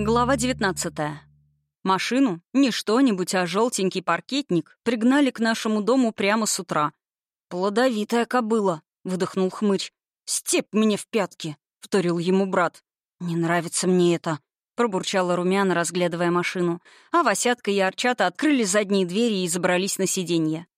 Глава 19. Машину, не что-нибудь, а желтенький паркетник, пригнали к нашему дому прямо с утра. «Плодовитая кобыла», — выдохнул хмырь. «Степь мне в пятки», — вторил ему брат. «Не нравится мне это», — пробурчала румяна, разглядывая машину. А Васятка и Арчата открыли задние двери и забрались на сиденье.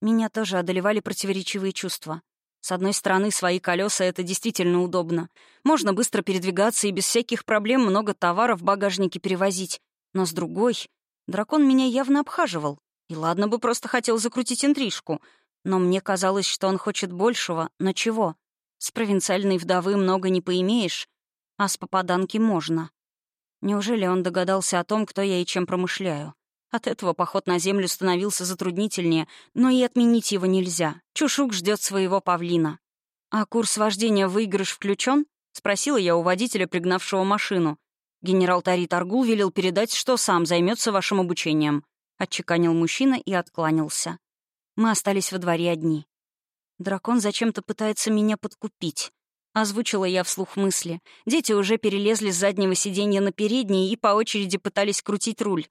Меня тоже одолевали противоречивые чувства. С одной стороны, свои колеса это действительно удобно. Можно быстро передвигаться и без всяких проблем много товаров в багажнике перевозить. Но с другой, дракон меня явно обхаживал. И ладно бы просто хотел закрутить интрижку. Но мне казалось, что он хочет большего. Но чего? С провинциальной вдовы много не поимеешь, а с попаданки можно. Неужели он догадался о том, кто я и чем промышляю? От этого поход на землю становился затруднительнее, но и отменить его нельзя. Чушук ждет своего павлина. «А курс вождения выигрыш включен? спросила я у водителя, пригнавшего машину. Генерал Тари Таргул велел передать, что сам займется вашим обучением. Отчеканил мужчина и откланялся. Мы остались во дворе одни. Дракон зачем-то пытается меня подкупить. Озвучила я вслух мысли. Дети уже перелезли с заднего сиденья на переднее и по очереди пытались крутить руль.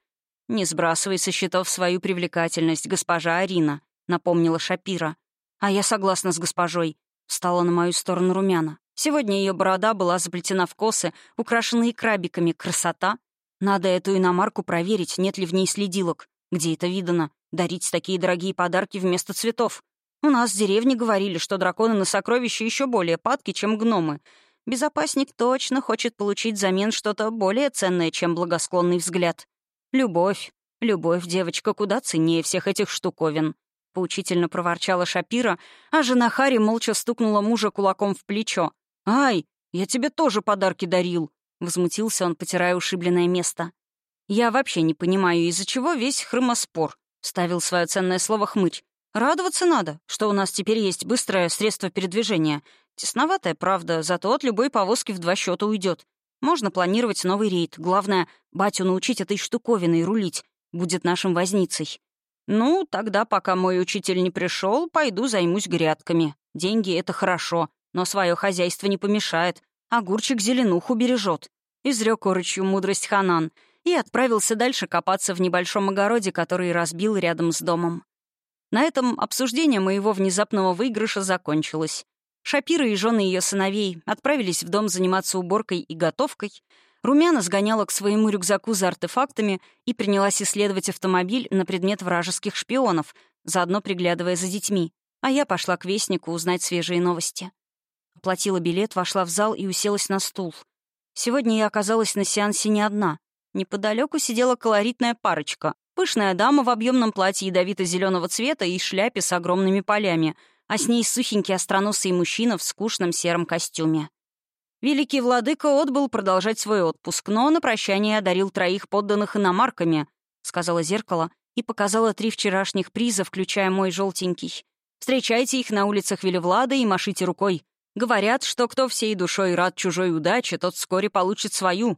«Не сбрасывай со счетов свою привлекательность, госпожа Арина», — напомнила Шапира. «А я согласна с госпожой», — встала на мою сторону румяна. Сегодня ее борода была заплетена в косы, украшенные крабиками. Красота! Надо эту иномарку проверить, нет ли в ней следилок. Где это видано? Дарить такие дорогие подарки вместо цветов. У нас в деревне говорили, что драконы на сокровища еще более падки, чем гномы. Безопасник точно хочет получить взамен что-то более ценное, чем благосклонный взгляд. «Любовь. Любовь, девочка, куда ценнее всех этих штуковин», — поучительно проворчала Шапира, а жена Хари молча стукнула мужа кулаком в плечо. «Ай, я тебе тоже подарки дарил», — возмутился он, потирая ушибленное место. «Я вообще не понимаю, из-за чего весь хромоспор», — ставил свое ценное слово хмырь. «Радоваться надо, что у нас теперь есть быстрое средство передвижения. Тесноватая, правда, зато от любой повозки в два счета уйдет. Можно планировать новый рейд. Главное, батю научить этой штуковиной рулить. Будет нашим возницей. Ну, тогда, пока мой учитель не пришел, пойду займусь грядками. Деньги — это хорошо, но свое хозяйство не помешает. Огурчик зеленуху бережет. Изрек орочью мудрость Ханан и отправился дальше копаться в небольшом огороде, который разбил рядом с домом. На этом обсуждение моего внезапного выигрыша закончилось. Шапира и жены ее сыновей отправились в дом заниматься уборкой и готовкой. Румяна сгоняла к своему рюкзаку за артефактами и принялась исследовать автомобиль на предмет вражеских шпионов, заодно приглядывая за детьми. А я пошла к Вестнику узнать свежие новости. Оплатила билет, вошла в зал и уселась на стул. Сегодня я оказалась на сеансе не одна. Неподалеку сидела колоритная парочка. Пышная дама в объемном платье ядовито-зеленого цвета и шляпе с огромными полями — а с ней сухенький остроносый мужчина в скучном сером костюме. Великий владыка отбыл продолжать свой отпуск, но на прощание одарил троих подданных иномарками, — сказала зеркало и показала три вчерашних приза, включая мой желтенький. Встречайте их на улицах Велевлада и машите рукой. Говорят, что кто всей душой рад чужой удаче, тот вскоре получит свою.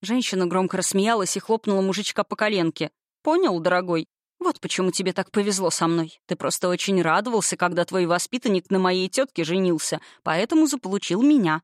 Женщина громко рассмеялась и хлопнула мужичка по коленке. «Понял, дорогой? Вот почему тебе так повезло со мной. Ты просто очень радовался, когда твой воспитанник на моей тетке женился, поэтому заполучил меня».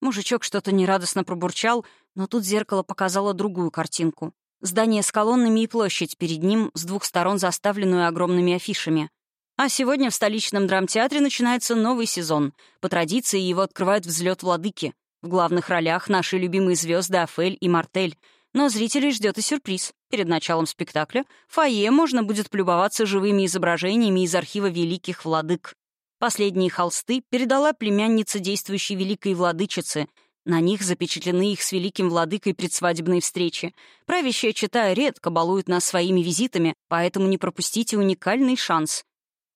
Мужичок что-то нерадостно пробурчал, но тут зеркало показало другую картинку. Здание с колоннами и площадь перед ним, с двух сторон заставленную огромными афишами. А сегодня в столичном драмтеатре начинается новый сезон. По традиции его открывают взлет владыки. В главных ролях наши любимые звезды Афель и Мартель — но зрителей ждет и сюрприз. Перед началом спектакля в фойе можно будет полюбоваться живыми изображениями из архива великих владык. Последние холсты передала племянница действующей великой владычицы. На них запечатлены их с великим владыкой предсвадебные встречи. Правящая читая редко балует нас своими визитами, поэтому не пропустите уникальный шанс.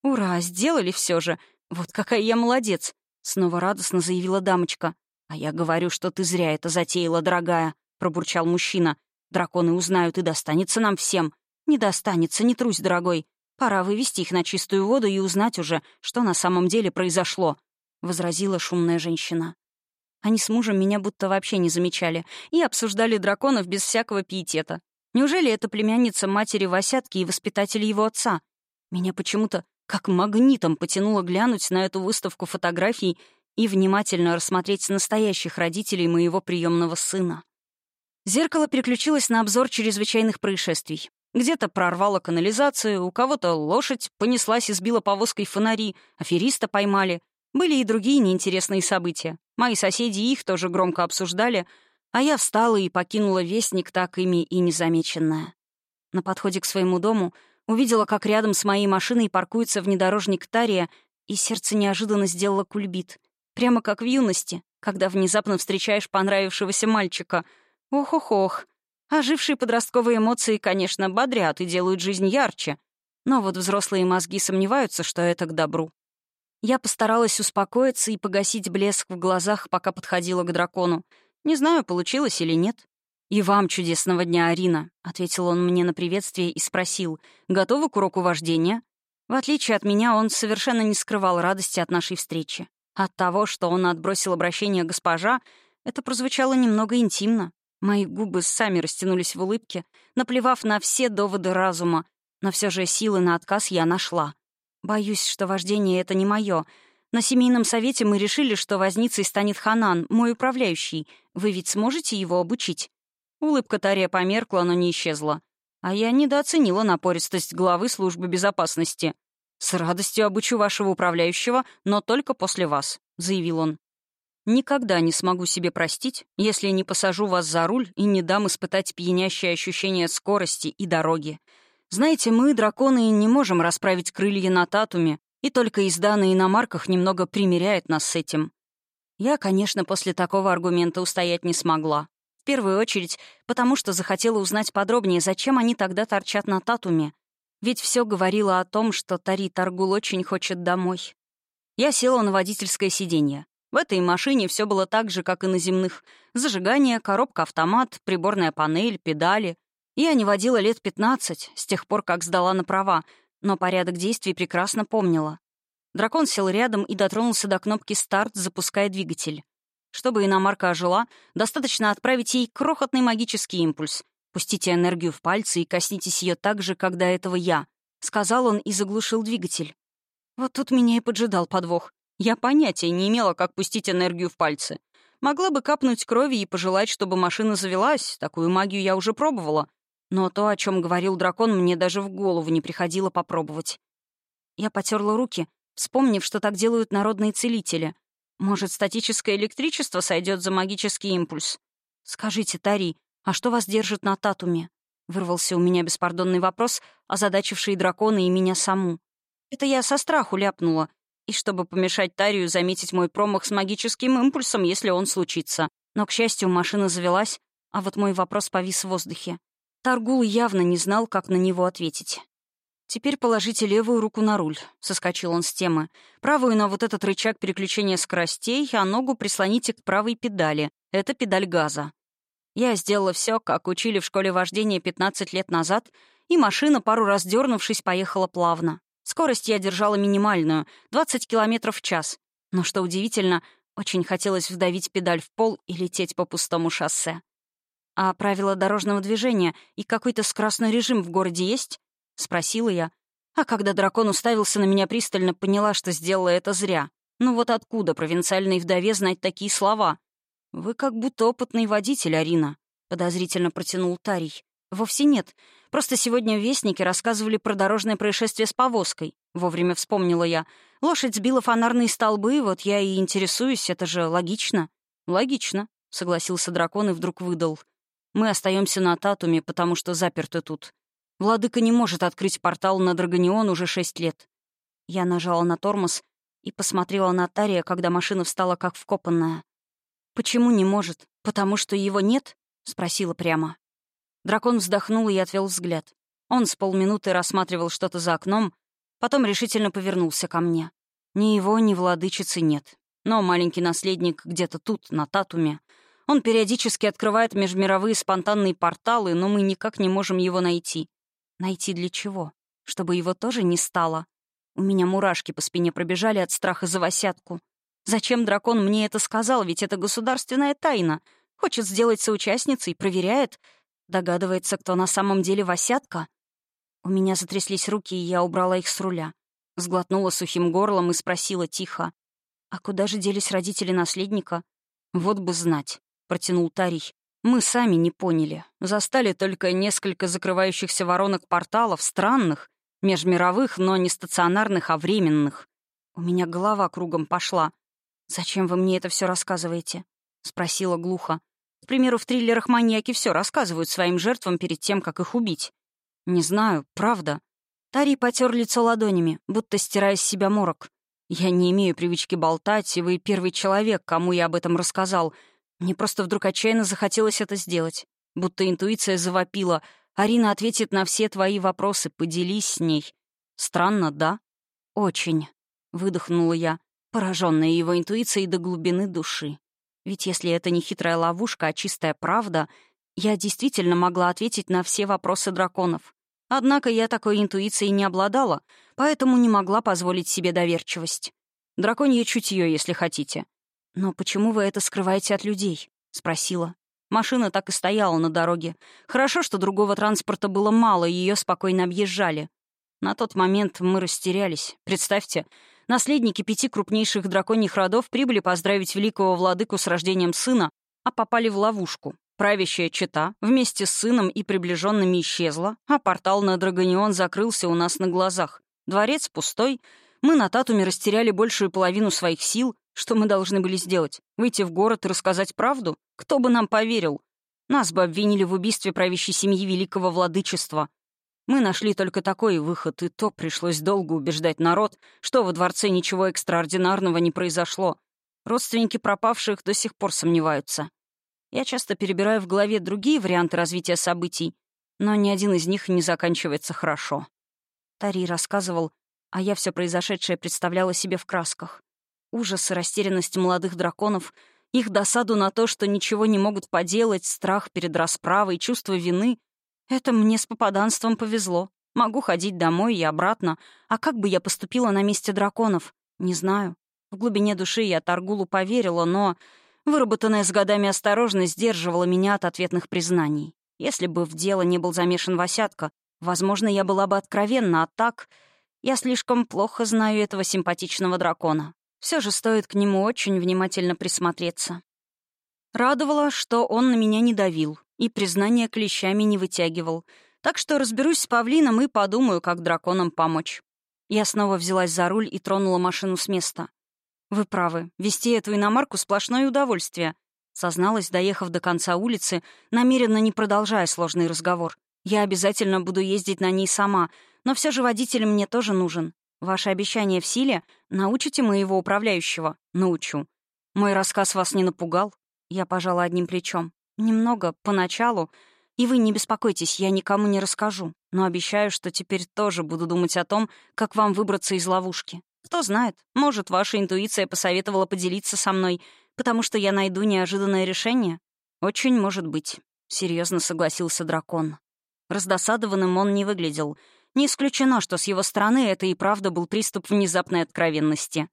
«Ура, сделали все же! Вот какая я молодец!» — снова радостно заявила дамочка. «А я говорю, что ты зря это затеяла, дорогая», — пробурчал мужчина. «Драконы узнают, и достанется нам всем». «Не достанется, не трусь, дорогой. Пора вывести их на чистую воду и узнать уже, что на самом деле произошло», — возразила шумная женщина. Они с мужем меня будто вообще не замечали и обсуждали драконов без всякого пиетета. Неужели это племянница матери Васятки и воспитатель его отца? Меня почему-то как магнитом потянуло глянуть на эту выставку фотографий и внимательно рассмотреть настоящих родителей моего приемного сына. Зеркало переключилось на обзор чрезвычайных происшествий. Где-то прорвало канализацию, у кого-то лошадь понеслась и сбила повозкой фонари, афериста поймали. Были и другие неинтересные события. Мои соседи их тоже громко обсуждали, а я встала и покинула вестник так ими и незамеченная. На подходе к своему дому увидела, как рядом с моей машиной паркуется внедорожник Тария, и сердце неожиданно сделало кульбит. Прямо как в юности, когда внезапно встречаешь понравившегося мальчика. Ох-ох-ох. Ожившие подростковые эмоции, конечно, бодрят и делают жизнь ярче. Но вот взрослые мозги сомневаются, что это к добру. Я постаралась успокоиться и погасить блеск в глазах, пока подходила к дракону. Не знаю, получилось или нет. «И вам чудесного дня, Арина», — ответил он мне на приветствие и спросил, «Готовы к уроку вождения?» В отличие от меня, он совершенно не скрывал радости от нашей встречи. От того, что он отбросил обращение госпожа, это прозвучало немного интимно. Мои губы сами растянулись в улыбке, наплевав на все доводы разума, но все же силы на отказ я нашла. Боюсь, что вождение — это не мое. На семейном совете мы решили, что возницей станет Ханан, мой управляющий. Вы ведь сможете его обучить? Улыбка Тария померкла, но не исчезла. А я недооценила напористость главы службы безопасности. «С радостью обучу вашего управляющего, но только после вас», — заявил он. «Никогда не смогу себе простить, если не посажу вас за руль и не дам испытать пьянящее ощущение скорости и дороги. Знаете, мы, драконы, не можем расправить крылья на татуме, и только езда на иномарках немного примеряет нас с этим. Я, конечно, после такого аргумента устоять не смогла первую очередь потому, что захотела узнать подробнее, зачем они тогда торчат на Татуме. Ведь все говорило о том, что Тари Таргул очень хочет домой. Я села на водительское сиденье. В этой машине все было так же, как и на земных. Зажигание, коробка-автомат, приборная панель, педали. Я не водила лет 15, с тех пор, как сдала на права, но порядок действий прекрасно помнила. Дракон сел рядом и дотронулся до кнопки «Старт», запуская двигатель. Чтобы иномарка ожила, достаточно отправить ей крохотный магический импульс. Пустите энергию в пальцы и коснитесь ее так же, как до этого я», — сказал он и заглушил двигатель. Вот тут меня и поджидал подвох. Я понятия не имела, как пустить энергию в пальцы. Могла бы капнуть крови и пожелать, чтобы машина завелась, такую магию я уже пробовала. Но то, о чем говорил дракон, мне даже в голову не приходило попробовать. Я потерла руки, вспомнив, что так делают народные целители — может, статическое электричество сойдет за магический импульс? Скажите, Тари, а что вас держит на татуме? Вырвался у меня беспардонный вопрос, озадачивший дракона и меня саму. Это я со страху ляпнула. И чтобы помешать Тарию заметить мой промах с магическим импульсом, если он случится. Но, к счастью, машина завелась, а вот мой вопрос повис в воздухе. Таргул явно не знал, как на него ответить. «Теперь положите левую руку на руль», — соскочил он с темы. «Правую на вот этот рычаг переключения скоростей, а ногу прислоните к правой педали. Это педаль газа». Я сделала все, как учили в школе вождения 15 лет назад, и машина, пару раз дернувшись, поехала плавно. Скорость я держала минимальную — 20 км в час. Но, что удивительно, очень хотелось вдавить педаль в пол и лететь по пустому шоссе. А правила дорожного движения и какой-то скоростной режим в городе есть? — спросила я. А когда дракон уставился на меня пристально, поняла, что сделала это зря. Ну вот откуда провинциальной вдове знать такие слова? «Вы как будто опытный водитель, Арина», — подозрительно протянул Тарий. «Вовсе нет. Просто сегодня в Вестнике рассказывали про дорожное происшествие с повозкой. Вовремя вспомнила я. Лошадь сбила фонарные столбы, вот я и интересуюсь, это же логично». «Логично», — согласился дракон и вдруг выдал. «Мы остаемся на Татуме, потому что заперты тут. Владыка не может открыть портал на Драгонион уже шесть лет. Я нажала на тормоз и посмотрела на Тария, когда машина встала как вкопанная. «Почему не может? Потому что его нет?» — спросила прямо. Дракон вздохнул и отвел взгляд. Он с полминуты рассматривал что-то за окном, потом решительно повернулся ко мне. Ни его, ни владычицы нет. Но маленький наследник где-то тут, на Татуме. Он периодически открывает межмировые спонтанные порталы, но мы никак не можем его найти. Найти для чего? Чтобы его тоже не стало? У меня мурашки по спине пробежали от страха за Васятку. Зачем дракон мне это сказал? Ведь это государственная тайна. Хочет сделать соучастницей, проверяет. Догадывается, кто на самом деле Васятка? У меня затряслись руки, и я убрала их с руля. Сглотнула сухим горлом и спросила тихо. «А куда же делись родители наследника?» «Вот бы знать», — протянул Тарий. Мы сами не поняли. Застали только несколько закрывающихся воронок порталов, странных, межмировых, но не стационарных, а временных. У меня голова кругом пошла. «Зачем вы мне это все рассказываете?» — спросила глухо. Примеру, в триллерах маньяки все рассказывают своим жертвам перед тем, как их убить. Не знаю, правда. Тари потер лицо ладонями, будто стирая с себя морок. Я не имею привычки болтать, и вы первый человек, кому я об этом рассказал. Мне просто вдруг отчаянно захотелось это сделать. Будто интуиция завопила. Арина ответит на все твои вопросы, поделись с ней. Странно, да? Очень. Выдохнула я, пораженная его интуицией до глубины души. Ведь если это не хитрая ловушка, а чистая правда, я действительно могла ответить на все вопросы драконов. Однако я такой интуицией не обладала, поэтому не могла позволить себе доверчивость. Драконье чутье, если хотите. «Но почему вы это скрываете от людей?» — спросила. Машина так и стояла на дороге. Хорошо, что другого транспорта было мало, и ее спокойно объезжали. На тот момент мы растерялись. Представьте, Наследники пяти крупнейших драконьих родов прибыли поздравить великого владыку с рождением сына, а попали в ловушку. Правящая чета вместе с сыном и приближенными исчезла, а портал на Драгонион закрылся у нас на глазах. Дворец пустой, мы на Татуме растеряли большую половину своих сил. Что мы должны были сделать? Выйти в город и рассказать правду? Кто бы нам поверил? Нас бы обвинили в убийстве правящей семьи великого владычества. Мы нашли только такой выход, и то пришлось долго убеждать народ, что во дворце ничего экстраординарного не произошло. Родственники пропавших до сих пор сомневаются. Я часто перебираю в голове другие варианты развития событий, но ни один из них не заканчивается хорошо. Тари рассказывал, а я все произошедшее представляла себе в красках. Ужас и растерянность молодых драконов, их досаду на то, что ничего не могут поделать, страх перед расправой, чувство вины это мне с попаданством повезло. Могу ходить домой и обратно. А как бы я поступила на месте драконов? Не знаю. В глубине души я Таргулу поверила, но выработанная с годами осторожность сдерживала меня от ответных признаний. Если бы в дело не был замешан Васятка, возможно, я была бы откровенна, а так... Я слишком плохо знаю этого симпатичного дракона. Все же стоит к нему очень внимательно присмотреться. Радовало, что он на меня не давил и признание клещами не вытягивал. Так что разберусь с павлином и подумаю, как драконам помочь. Я снова взялась за руль и тронула машину с места. «Вы правы, вести эту иномарку — сплошное удовольствие», созналась, доехав до конца улицы, намеренно не продолжая сложный разговор. «Я обязательно буду ездить на ней сама, но все же водитель мне тоже нужен. Ваше обещание в силе? Научите моего управляющего?» «Научу». «Мой рассказ вас не напугал?» Я пожала одним плечом. «Немного, поначалу. И вы не беспокойтесь, я никому не расскажу. Но обещаю, что теперь тоже буду думать о том, как вам выбраться из ловушки. Кто знает, может, ваша интуиция посоветовала поделиться со мной, потому что я найду неожиданное решение? Очень может быть», — серьезно согласился дракон. Раздосадованным он не выглядел. Не исключено, что с его стороны это и правда был приступ внезапной откровенности.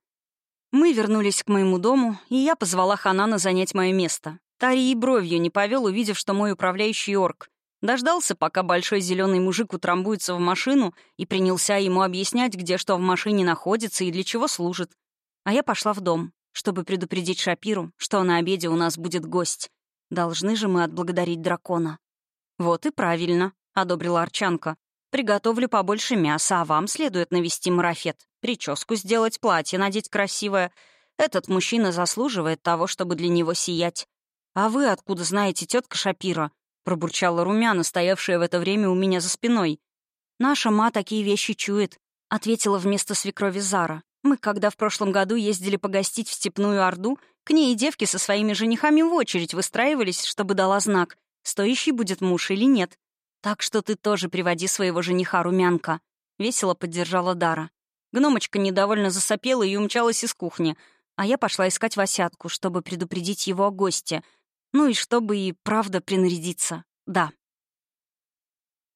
Мы вернулись к моему дому, и я позвала Ханана занять мое место. Тари и бровью не повел, увидев, что мой управляющий орк. Дождался, пока большой зеленый мужик утрамбуется в машину, и принялся ему объяснять, где что в машине находится и для чего служит. А я пошла в дом, чтобы предупредить Шапиру, что на обеде у нас будет гость. Должны же мы отблагодарить дракона. «Вот и правильно», — одобрила Арчанка. Приготовлю побольше мяса, а вам следует навести марафет. Прическу сделать, платье надеть красивое. Этот мужчина заслуживает того, чтобы для него сиять. А вы откуда знаете, тетка Шапира?» Пробурчала румяна, стоявшая в это время у меня за спиной. «Наша ма такие вещи чует», — ответила вместо свекрови Зара. «Мы, когда в прошлом году ездили погостить в Степную Орду, к ней и девки со своими женихами в очередь выстраивались, чтобы дала знак, стоящий будет муж или нет. «Так что ты тоже приводи своего жениха, румянка», — весело поддержала Дара. Гномочка недовольно засопела и умчалась из кухни, а я пошла искать Васятку, чтобы предупредить его о госте. Ну и чтобы и правда принарядиться. Да,